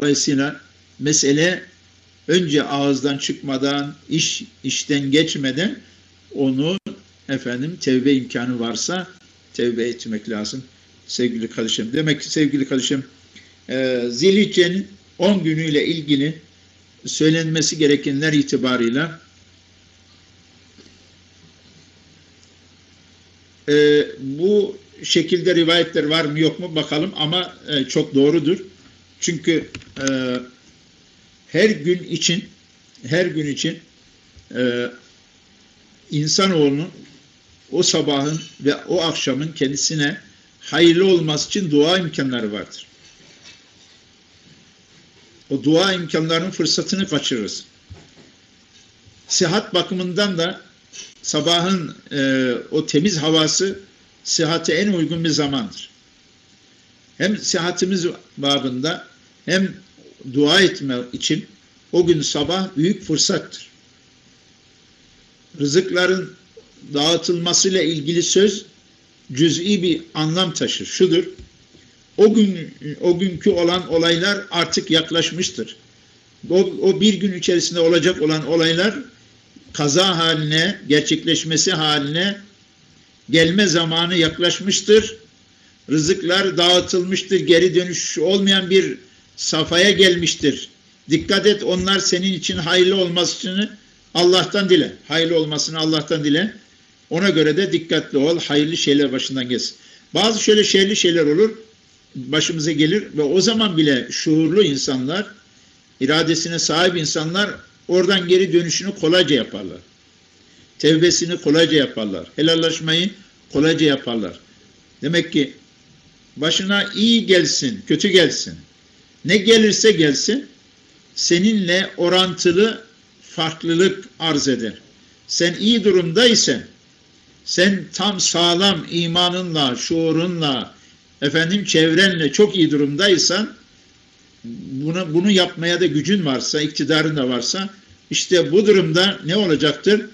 Dolayısıyla mesele önce ağızdan çıkmadan, iş işten geçmeden onu efendim tevbe imkanı varsa tevbe etmek lazım sevgili kardeşim. Demek ki sevgili kardeşim e, Zilhicce'nin 10 günüyle ilgili söylenmesi gerekenler itibarıyla e, bu şekilde rivayetler var mı yok mu bakalım ama e, çok doğrudur. Çünkü e, her gün için her gün için e, insanoğlunun o sabahın ve o akşamın kendisine hayırlı olması için dua imkanları vardır. O dua imkanlarının fırsatını kaçırırız. Sihat bakımından da sabahın e, o temiz havası sihate en uygun bir zamandır. Hem sihatimiz babında hem dua etme için o gün sabah büyük fırsattır. Rızıkların dağıtılmasıyla ilgili söz cüz'i bir anlam taşır. Şudur, o gün o günkü olan olaylar artık yaklaşmıştır. O, o bir gün içerisinde olacak olan olaylar kaza haline, gerçekleşmesi haline gelme zamanı yaklaşmıştır. Rızıklar dağıtılmıştır. Geri dönüş olmayan bir safhaya gelmiştir. Dikkat et onlar senin için hayırlı olmasını Allah'tan dile. Hayırlı olmasını Allah'tan dile. Ona göre de dikkatli ol. Hayırlı şeyler başından gelsin. Bazı şöyle şerli şeyler olur. Başımıza gelir ve o zaman bile şuurlu insanlar, iradesine sahip insanlar oradan geri dönüşünü kolayca yaparlar. Tevbesini kolayca yaparlar. Helallaşmayı kolayca yaparlar. Demek ki başına iyi gelsin, kötü gelsin. Ne gelirse gelsin seninle orantılı farklılık arz eder. Sen iyi durumdaysan, sen tam sağlam imanınla, şuurunla, efendim çevrenle çok iyi durumdaysan, bunu, bunu yapmaya da gücün varsa, iktidarın da varsa, işte bu durumda ne olacaktır?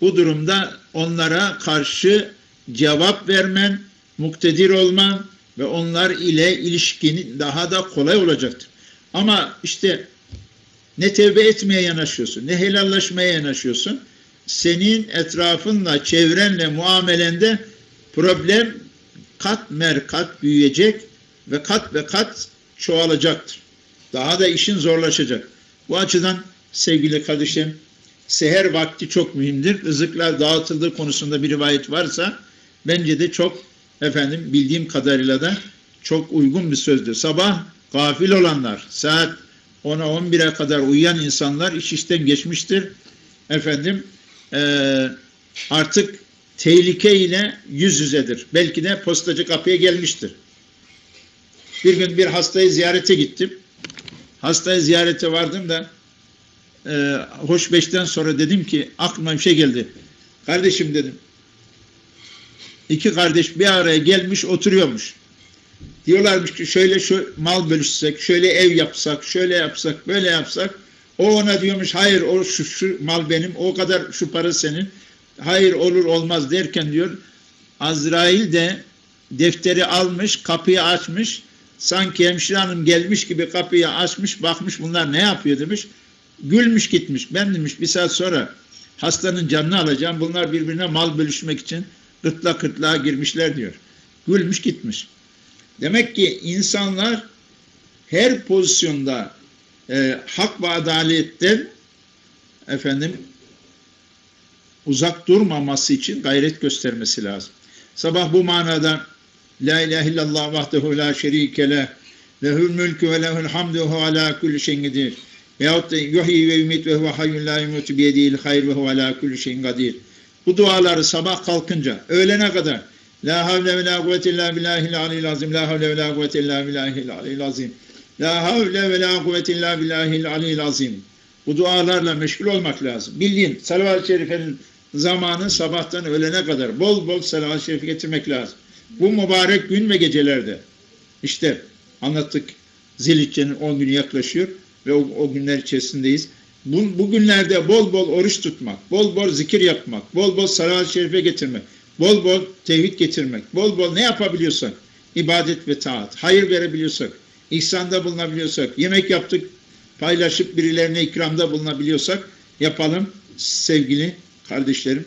Bu durumda onlara karşı cevap vermen, muktedir olman ve onlar ile ilişkinin daha da kolay olacaktır. Ama işte ne tevbe etmeye yanaşıyorsun, ne helallaşmaya yanaşıyorsun. Senin etrafınla, çevrenle, muamelende problem kat mer kat büyüyecek ve kat ve kat çoğalacaktır. Daha da işin zorlaşacak. Bu açıdan sevgili kardeşim, seher vakti çok mühimdir. Rızıklar dağıtıldığı konusunda bir rivayet varsa bence de çok efendim bildiğim kadarıyla da çok uygun bir sözdür. Sabah gafil olanlar, saat 10'a 11'e kadar uyuyan insanlar iş işten geçmiştir. Efendim e, artık tehlike ile yüz yüzedir. Belki de postacı kapıya gelmiştir. Bir gün bir hastayı ziyarete gittim. Hastayı ziyarete vardım da e, hoş beşten sonra dedim ki aklıma bir şey geldi. Kardeşim dedim. İki kardeş bir araya gelmiş oturuyormuş. Diyorlarmış ki şöyle şu mal bölüşsek, şöyle ev yapsak, şöyle yapsak, böyle yapsak. O ona diyormuş hayır o şu, şu mal benim, o kadar şu para senin. Hayır olur olmaz derken diyor Azrail de defteri almış, kapıyı açmış. Sanki hemşire hanım gelmiş gibi kapıyı açmış, bakmış bunlar ne yapıyor demiş. Gülmüş gitmiş. Ben demiş bir saat sonra hastanın canını alacağım. Bunlar birbirine mal bölüşmek için kırtla kırtlağa girmişler diyor. Gülmüş gitmiş. Demek ki insanlar her pozisyonda e, hak ve adaletten efendim uzak durmaması için gayret göstermesi lazım. Sabah bu manada La ilahe illallah vahdehu la şerike leh lehül mülkü ve lehül hamdu ve ala kulli şeyin kadir. Veyahut da yuhyi ve ümit ve huve hayyun la yumutu biyedihil hayr ve huve ala kulli şeyin kadir. Bu duaları sabah kalkınca öğlene kadar La havle ve la kuvvete illa billahil aliyyil azim. La havle ve la kuvvete illa billahil aliyyil azim. La havle ve la kuvvete illa billahil aliyyil azim. Bu dualarla meşgul olmak lazım. Bildiğin salavat-ı şerifenin zamanı sabahtan öğlene kadar bol bol salavat-ı şerifi getirmek lazım. Bu mübarek gün ve gecelerde işte anlattık Zilhicce'nin 10 günü yaklaşıyor ve o, o günler içerisindeyiz. Bu, bu günlerde bol bol oruç tutmak, bol bol zikir yapmak, bol bol salavat-ı şerife getirmek, bol bol tevhid getirmek, bol bol ne yapabiliyorsak, ibadet ve taat, hayır verebiliyorsak, ihsanda bulunabiliyorsak, yemek yaptık, paylaşıp birilerine ikramda bulunabiliyorsak yapalım sevgili kardeşlerim.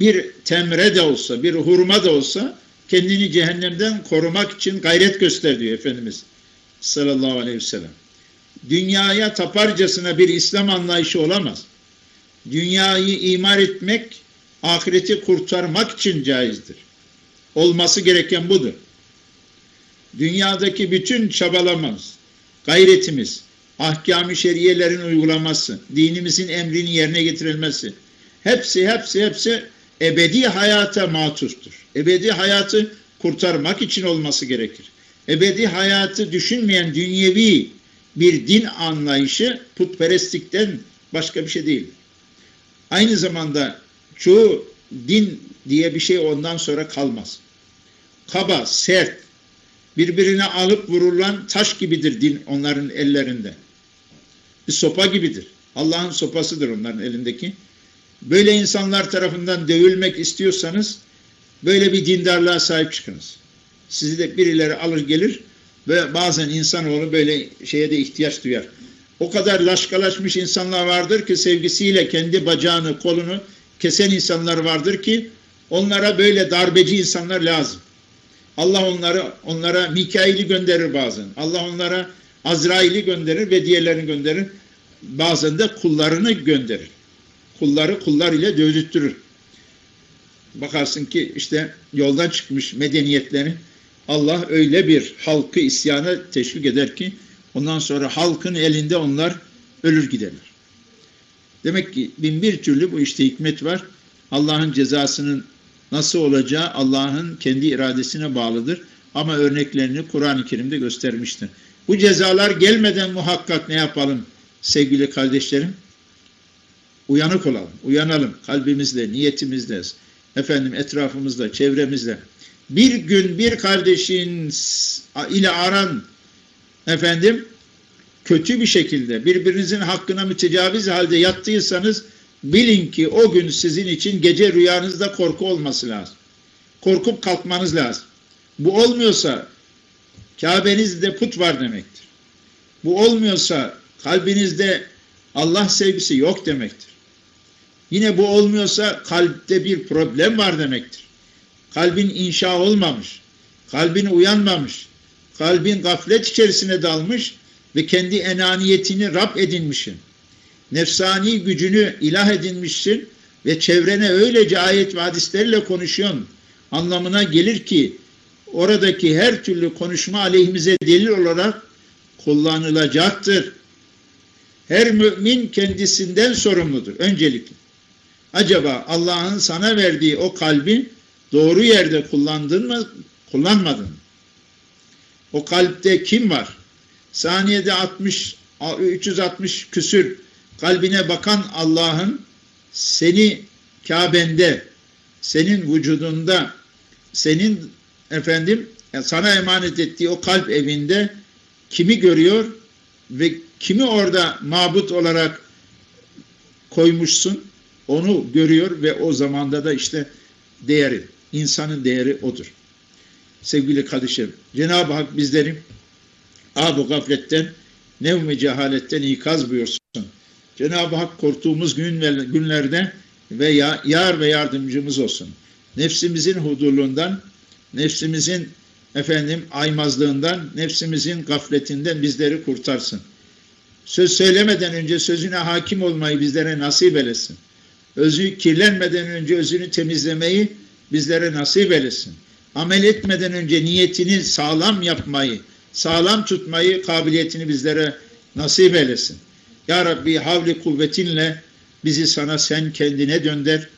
Bir temre de olsa, bir hurma da olsa kendini cehennemden korumak için gayret göster diyor Efendimiz sallallahu aleyhi ve sellem. Dünyaya taparcasına bir İslam anlayışı olamaz. Dünyayı imar etmek, ahireti kurtarmak için caizdir. Olması gereken budur. Dünyadaki bütün çabalamamız, gayretimiz, ahkam-ı şeriyelerin uygulaması, dinimizin emrinin yerine getirilmesi, hepsi hepsi hepsi ebedi hayata matuftur. Ebedi hayatı kurtarmak için olması gerekir. Ebedi hayatı düşünmeyen dünyevi bir din anlayışı putperestlikten başka bir şey değil. Aynı zamanda çoğu din diye bir şey ondan sonra kalmaz. Kaba, sert, birbirine alıp vurulan taş gibidir din onların ellerinde. Bir sopa gibidir. Allah'ın sopasıdır onların elindeki. Böyle insanlar tarafından dövülmek istiyorsanız böyle bir dindarlığa sahip çıkınız. Sizi de birileri alır gelir ve bazen insanoğlu böyle şeye de ihtiyaç duyar. O kadar laşkalaşmış insanlar vardır ki sevgisiyle kendi bacağını, kolunu kesen insanlar vardır ki onlara böyle darbeci insanlar lazım. Allah onları onlara Mikail'i gönderir bazen. Allah onlara Azrail'i gönderir ve diğerlerini gönderir. Bazen de kullarını gönderir. Kulları kullar ile dövdürtürür. Bakarsın ki işte yoldan çıkmış medeniyetlerin Allah öyle bir halkı isyana teşvik eder ki ondan sonra halkın elinde onlar ölür giderler. Demek ki bin bir türlü bu işte hikmet var. Allah'ın cezasının nasıl olacağı Allah'ın kendi iradesine bağlıdır. Ama örneklerini Kur'an-ı Kerim'de göstermiştir. Bu cezalar gelmeden muhakkak ne yapalım sevgili kardeşlerim? Uyanık olalım, uyanalım kalbimizle, niyetimizle, efendim etrafımızda, çevremizde. Bir gün bir kardeşin ile aran efendim kötü bir şekilde birbirinizin hakkına mütecaviz halde yattıysanız bilin ki o gün sizin için gece rüyanızda korku olması lazım. Korkup kalkmanız lazım. Bu olmuyorsa Kabe'nizde put var demektir. Bu olmuyorsa kalbinizde Allah sevgisi yok demektir. Yine bu olmuyorsa kalpte bir problem var demektir. Kalbin inşa olmamış, kalbin uyanmamış, kalbin gaflet içerisine dalmış ve kendi enaniyetini Rab edinmişsin. Nefsani gücünü ilah edinmişsin ve çevrene öylece ayet ve hadislerle konuşuyorsun. Anlamına gelir ki oradaki her türlü konuşma aleyhimize delil olarak kullanılacaktır. Her mümin kendisinden sorumludur öncelikle. Acaba Allah'ın sana verdiği o kalbi doğru yerde kullandın mı, kullanmadın? O kalpte kim var? Saniyede 60, 360 küsür kalbine bakan Allah'ın seni Kabe'nde, senin vücudunda, senin efendim sana emanet ettiği o kalp evinde kimi görüyor ve kimi orada mabut olarak koymuşsun onu görüyor ve o zamanda da işte değeri, insanın değeri odur. Sevgili kardeşlerim, Cenab-ı Hak bizleri abu gafletten, nevmi cehaletten ikaz buyursun. Cenab-ı Hak korktuğumuz gün ve günlerde ve yar ve yardımcımız olsun. Nefsimizin hudurluğundan, nefsimizin efendim aymazlığından, nefsimizin gafletinden bizleri kurtarsın. Söz söylemeden önce sözüne hakim olmayı bizlere nasip eylesin. Özü kirlenmeden önce özünü temizlemeyi bizlere nasip eylesin. Amel etmeden önce niyetini sağlam yapmayı, sağlam tutmayı, kabiliyetini bizlere nasip eylesin. Ya Rabbi havli kuvvetinle bizi sana sen kendine dönder.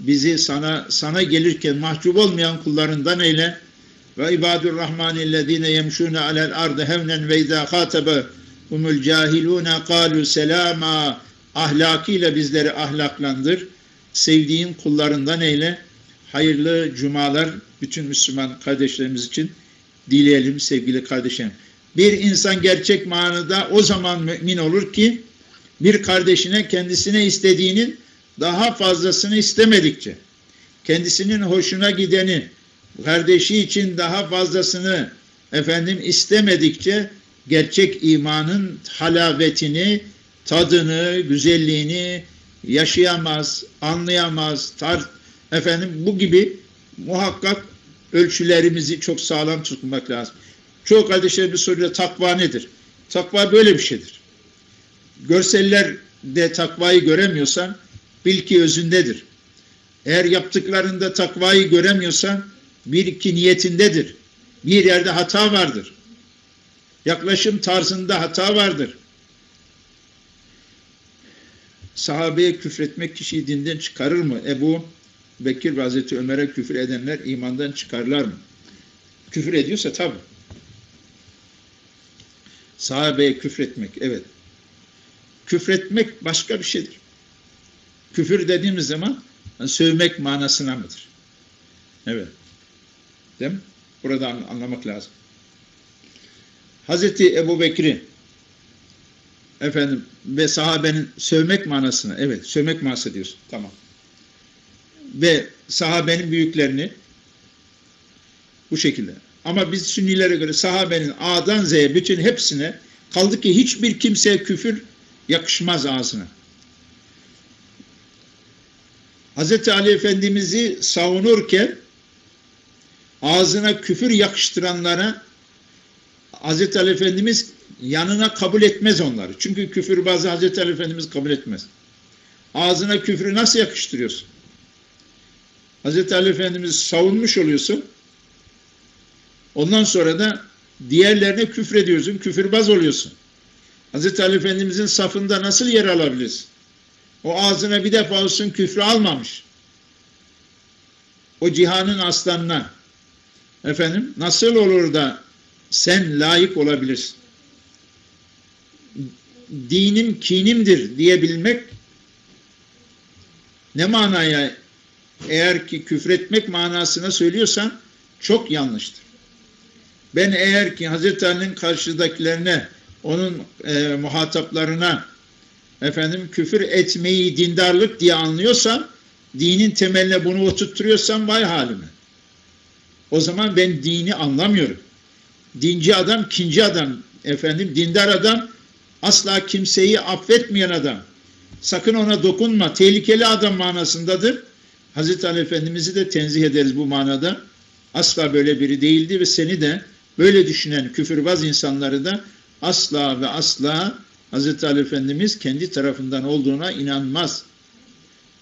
Bizi sana sana gelirken mahcup olmayan kullarından eyle. Ve ibadur rahmanillezine yemşune alel ardı hevnen ve izâ khâtebe humul cahilûne kâlu selâmâ ahlakıyla bizleri ahlaklandır. Sevdiğin kullarından eyle. Hayırlı cumalar bütün Müslüman kardeşlerimiz için dileyelim sevgili kardeşlerim. Bir insan gerçek manada o zaman mümin olur ki bir kardeşine kendisine istediğinin daha fazlasını istemedikçe kendisinin hoşuna gideni kardeşi için daha fazlasını efendim istemedikçe gerçek imanın halavetini, tadını, güzelliğini yaşayamaz, anlayamaz. Tar efendim bu gibi muhakkak ölçülerimizi çok sağlam tutmak lazım. Çoğu kardeşlerimiz soruyor takva nedir? Takva böyle bir şeydir. Görsellerde takvayı göremiyorsan bil ki özündedir. Eğer yaptıklarında takvayı göremiyorsan bir iki niyetindedir. Bir yerde hata vardır. Yaklaşım tarzında hata vardır. Sahabeye küfretmek kişiyi dinden çıkarır mı? Ebu Bekir ve Hazreti Ömer'e küfür edenler imandan çıkarlar mı? Küfür ediyorsa tabi. Sahabeye küfretmek, evet. Küfretmek başka bir şeydir. Küfür dediğimiz zaman sövmek manasına mıdır? Evet. Değil mi? Burada anlamak lazım. Hazreti Ebu Bekir'i efendim ve sahabenin sövmek manasına evet sövmek manası diyorsun. Tamam. Ve sahabenin büyüklerini bu şekilde. Ama biz Sünnilere göre sahabenin A'dan Z'ye bütün hepsine kaldı ki hiçbir kimseye küfür yakışmaz ağzına. Hz. Ali Efendimiz'i savunurken ağzına küfür yakıştıranlara Hz. Ali Efendimiz yanına kabul etmez onları. Çünkü küfür bazı Hz. Ali Efendimiz kabul etmez. Ağzına küfrü nasıl yakıştırıyorsun? Hz. Ali Efendimiz savunmuş oluyorsun. Ondan sonra da diğerlerine küfrediyorsun, küfürbaz oluyorsun. Hz. Ali Efendimizin safında nasıl yer alabilirsin? O ağzına bir defa olsun küfrü almamış. O cihanın aslanına. Efendim nasıl olur da sen layık olabilirsin? Dinim kinimdir diyebilmek ne manaya eğer ki küfretmek manasına söylüyorsan çok yanlıştır. Ben eğer ki Hazreti Ali'nin karşıdakilerine onun e, muhataplarına efendim küfür etmeyi dindarlık diye anlıyorsam dinin temeline bunu oturtturuyorsam vay halime. O zaman ben dini anlamıyorum. Dinci adam, kinci adam, efendim dindar adam asla kimseyi affetmeyen adam. Sakın ona dokunma. Tehlikeli adam manasındadır. Hazreti Ali Efendimiz'i de tenzih ederiz bu manada. Asla böyle biri değildi ve seni de böyle düşünen küfürbaz insanları da asla ve asla Hazreti Ali Efendimiz kendi tarafından olduğuna inanmaz.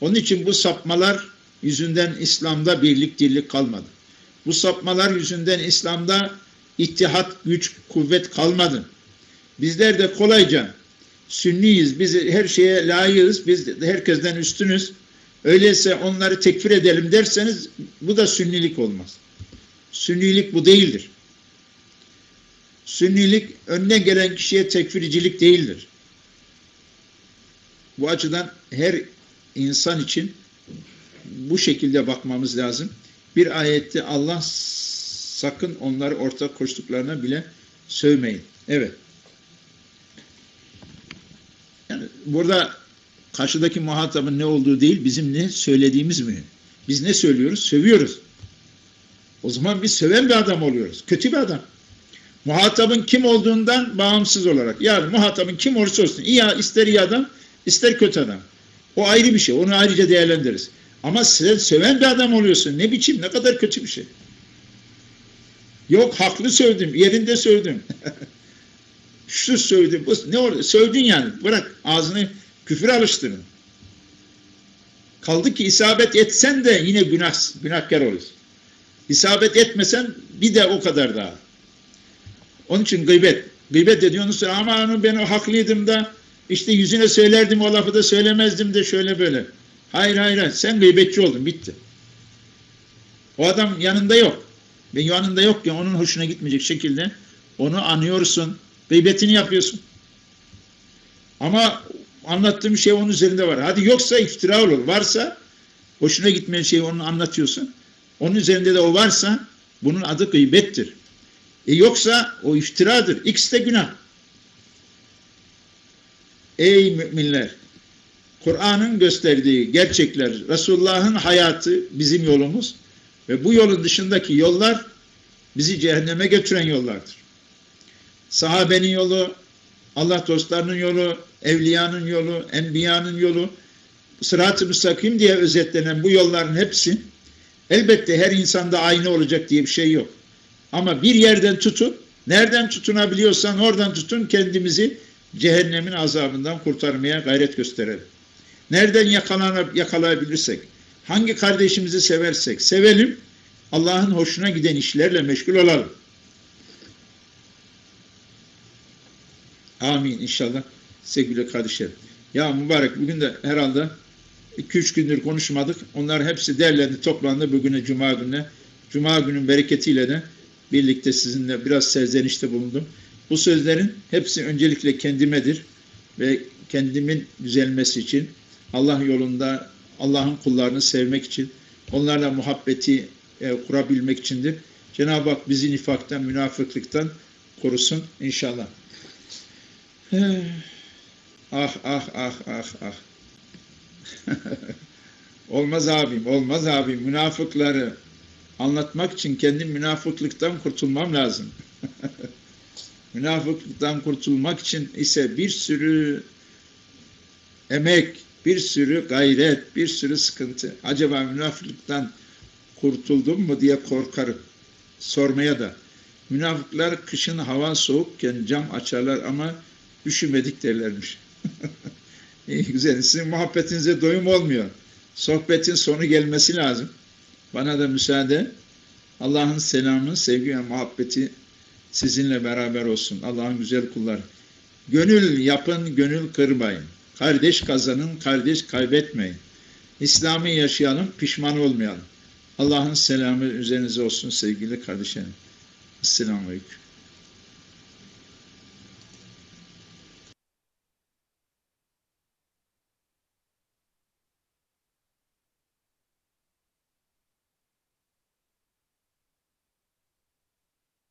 Onun için bu sapmalar yüzünden İslam'da birlik dirlik kalmadı. Bu sapmalar yüzünden İslam'da ittihat, güç, kuvvet kalmadı. Bizler de kolayca sünniyiz, biz her şeye layığız, biz herkesten üstünüz. Öyleyse onları tekfir edelim derseniz bu da sünnilik olmaz. Sünnilik bu değildir. Sünnilik önüne gelen kişiye tekfircilik değildir. Bu açıdan her insan için bu şekilde bakmamız lazım. Bir ayette Allah sakın onları ortak koştuklarına bile sövmeyin. Evet. Yani burada karşıdaki muhatabın ne olduğu değil, bizim ne söylediğimiz mühim. Biz ne söylüyoruz? Sövüyoruz. O zaman biz söven bir adam oluyoruz. Kötü bir adam. Muhatabın kim olduğundan bağımsız olarak. Yani muhatabın kim olursa olsun. İyi, ister iyi adam, ister kötü adam. O ayrı bir şey. Onu ayrıca değerlendiririz. Ama sen söven bir adam oluyorsun. Ne biçim, ne kadar kötü bir şey. Yok haklı sövdüm, yerinde sövdüm. Şu sövdüm, bu, ne orada? Sövdün yani. Bırak ağzını küfür alıştırın. Kaldı ki isabet etsen de yine günah, günahkar olursun. İsabet etmesen bir de o kadar daha. Onun için gıybet. Gıybet de diyorsunuz ama ben o haklıydım da işte yüzüne söylerdim o lafı da söylemezdim de şöyle böyle. Hayır hayır sen gıybetçi oldun bitti. O adam yanında yok. Ve yanında yok ya onun hoşuna gitmeyecek şekilde onu anıyorsun. Gıybetini yapıyorsun. Ama anlattığım şey onun üzerinde var. Hadi yoksa iftira olur. Varsa hoşuna gitmeyen şeyi onu anlatıyorsun. Onun üzerinde de o varsa bunun adı gıybettir. E yoksa o iftiradır. İkisi de günah. Ey müminler! Kur'an'ın gösterdiği gerçekler, Resulullah'ın hayatı bizim yolumuz ve bu yolun dışındaki yollar bizi cehenneme götüren yollardır. Sahabenin yolu, Allah dostlarının yolu, evliyanın yolu, enbiyanın yolu, sırat-ı müstakim diye özetlenen bu yolların hepsi elbette her insanda aynı olacak diye bir şey yok. Ama bir yerden tutun, nereden tutunabiliyorsan oradan tutun kendimizi cehennemin azabından kurtarmaya gayret gösterelim. Nereden yakalanıp yakalayabilirsek, hangi kardeşimizi seversek sevelim, Allah'ın hoşuna giden işlerle meşgul olalım. Amin inşallah sevgili kardeşlerim. Ya mübarek bugün de herhalde 2-3 gündür konuşmadık. Onlar hepsi derlendi, toplandı bugüne Cuma gününe. Cuma günün bereketiyle de birlikte sizinle biraz serzenişte bulundum. Bu sözlerin hepsi öncelikle kendimedir ve kendimin düzelmesi için Allah yolunda Allah'ın kullarını sevmek için onlarla muhabbeti e, kurabilmek içindir. Cenab-ı Hak bizi nifaktan, münafıklıktan korusun inşallah. Ah ah ah ah ah. olmaz abim, olmaz abim. Münafıkları anlatmak için kendi münafıklıktan kurtulmam lazım. münafıklıktan kurtulmak için ise bir sürü emek, bir sürü gayret, bir sürü sıkıntı. Acaba münafıklıktan kurtuldum mu diye korkarım. Sormaya da. Münafıklar kışın hava soğukken cam açarlar ama üşümedik derlermiş. İyi güzel. Sizin muhabbetinize doyum olmuyor. Sohbetin sonu gelmesi lazım. Bana da müsaade. Allah'ın selamı, sevgi ve muhabbeti sizinle beraber olsun. Allah'ın güzel kulları. Gönül yapın, gönül kırmayın. Kardeş kazanın, kardeş kaybetmeyin. İslam'ı yaşayalım, pişman olmayalım. Allah'ın selamı üzerinize olsun sevgili kardeşlerim. Esselamu Aleyküm.